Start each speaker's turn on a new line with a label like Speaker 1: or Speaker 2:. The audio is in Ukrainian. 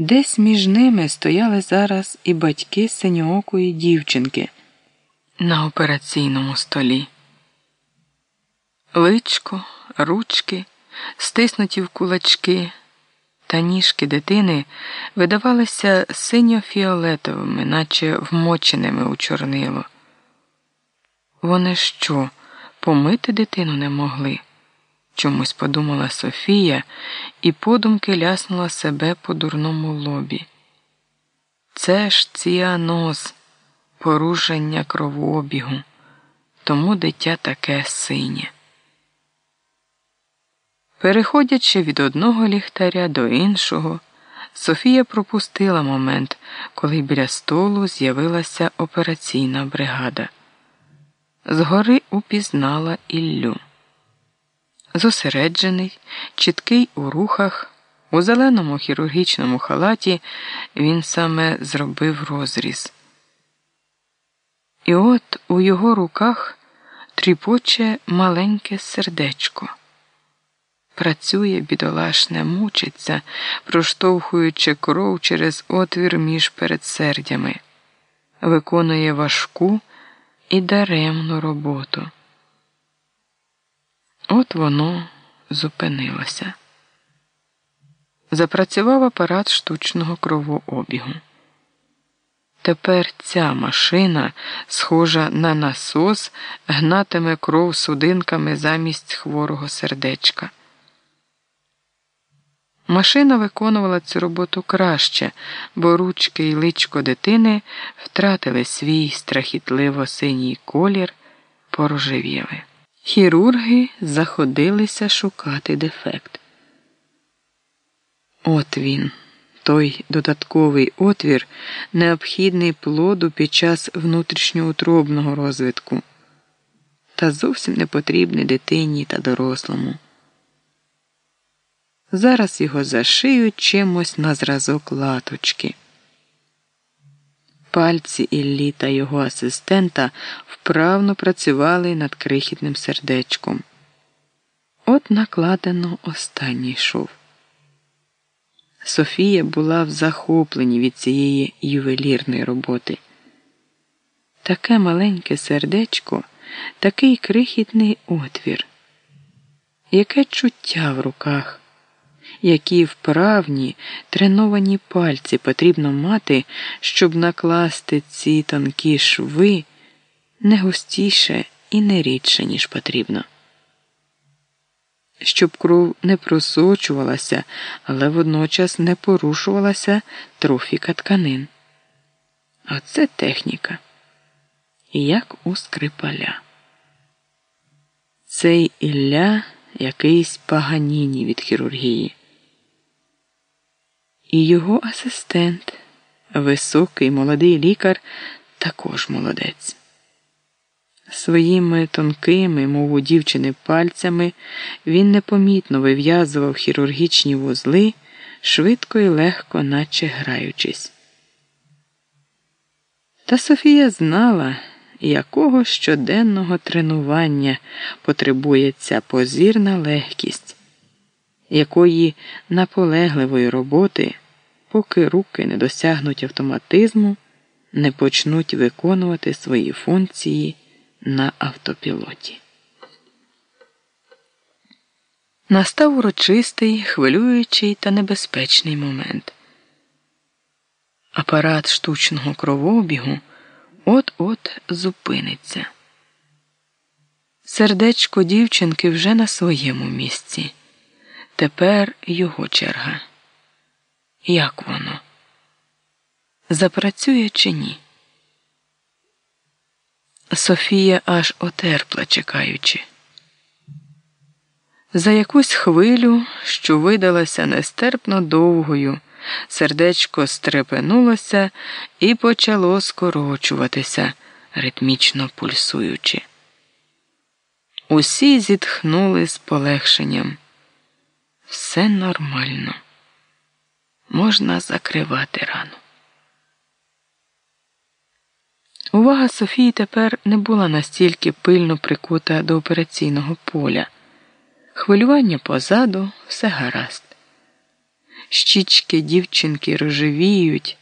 Speaker 1: Десь між ними стояли зараз і батьки синьоокої дівчинки на операційному столі. Личко, ручки, стиснуті в кулачки та ніжки дитини видавалися синьо-фіолетовими, наче вмоченими у чорнило. Вони що, помити дитину не могли? Чомусь подумала Софія і подумки ляснула себе по дурному лобі. Це ж ціаноз, порушення кровообігу, тому дитя таке синє. Переходячи від одного ліхтаря до іншого, Софія пропустила момент, коли біля столу з'явилася операційна бригада. Згори упізнала Іллю. Зосереджений, чіткий у рухах, у зеленому хірургічному халаті він саме зробив розріз. І от у його руках тріпоче маленьке сердечко. Працює, бідолашне, мучиться, проштовхуючи кров через отвір між передсердями, виконує важку і даремну роботу. От воно зупинилося. Запрацював апарат штучного кровообігу. Тепер ця машина, схожа на насос, гнатиме кров судинками замість хворого сердечка. Машина виконувала цю роботу краще, бо ручки і личко дитини втратили свій страхітливо синій колір, порожевіли. Хірурги заходилися шукати дефект. От він, той додатковий отвір, необхідний плоду під час внутрішньоутробного розвитку, та зовсім не потрібний дитині та дорослому. Зараз його зашиють чимось на зразок латочки. Пальці Іллі та його асистента вправно працювали над крихітним сердечком. От накладено останній шов. Софія була в захопленні від цієї ювелірної роботи. Таке маленьке сердечко, такий крихітний отвір, яке чуття в руках які вправні треновані пальці потрібно мати, щоб накласти ці тонкі шви не густіше і не рідше, ніж потрібно. Щоб кров не просочувалася, але водночас не порушувалася трофіка тканин. Оце техніка, як у скрипаля. Цей Ілля якийсь паганіні від хірургії. І його асистент, високий молодий лікар, також молодець. Своїми тонкими, мов у дівчини, пальцями він непомітно вив'язував хірургічні вузли, швидко і легко, наче граючись. Та Софія знала, якого щоденного тренування потребує ця позірна легкість, якої наполегливої роботи поки руки не досягнуть автоматизму, не почнуть виконувати свої функції на автопілоті. Настав урочистий, хвилюючий та небезпечний момент. Апарат штучного кровообігу от-от зупиниться. Сердечко дівчинки вже на своєму місці. Тепер його черга. Як воно? Запрацює чи ні? Софія аж отерпла, чекаючи. За якусь хвилю, що видалася нестерпно довгою, сердечко стрепенулося і почало скорочуватися, ритмічно пульсуючи. Усі зітхнули з полегшенням. Все нормально можна закривати рану. Увага Софії тепер не була настільки пильно прикута до операційного поля. Хвилювання позаду все гаразд. щічки дівчинки рожевіють.